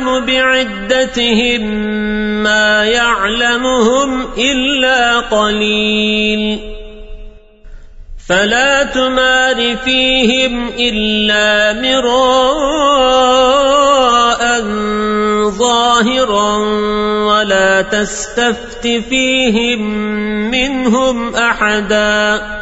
أعلم بعدتهم ما يعلمهم إلا قليل. فلا تمار فيهم إلا مراء ظاهرا ولا تستفت فيهم منهم أحداً.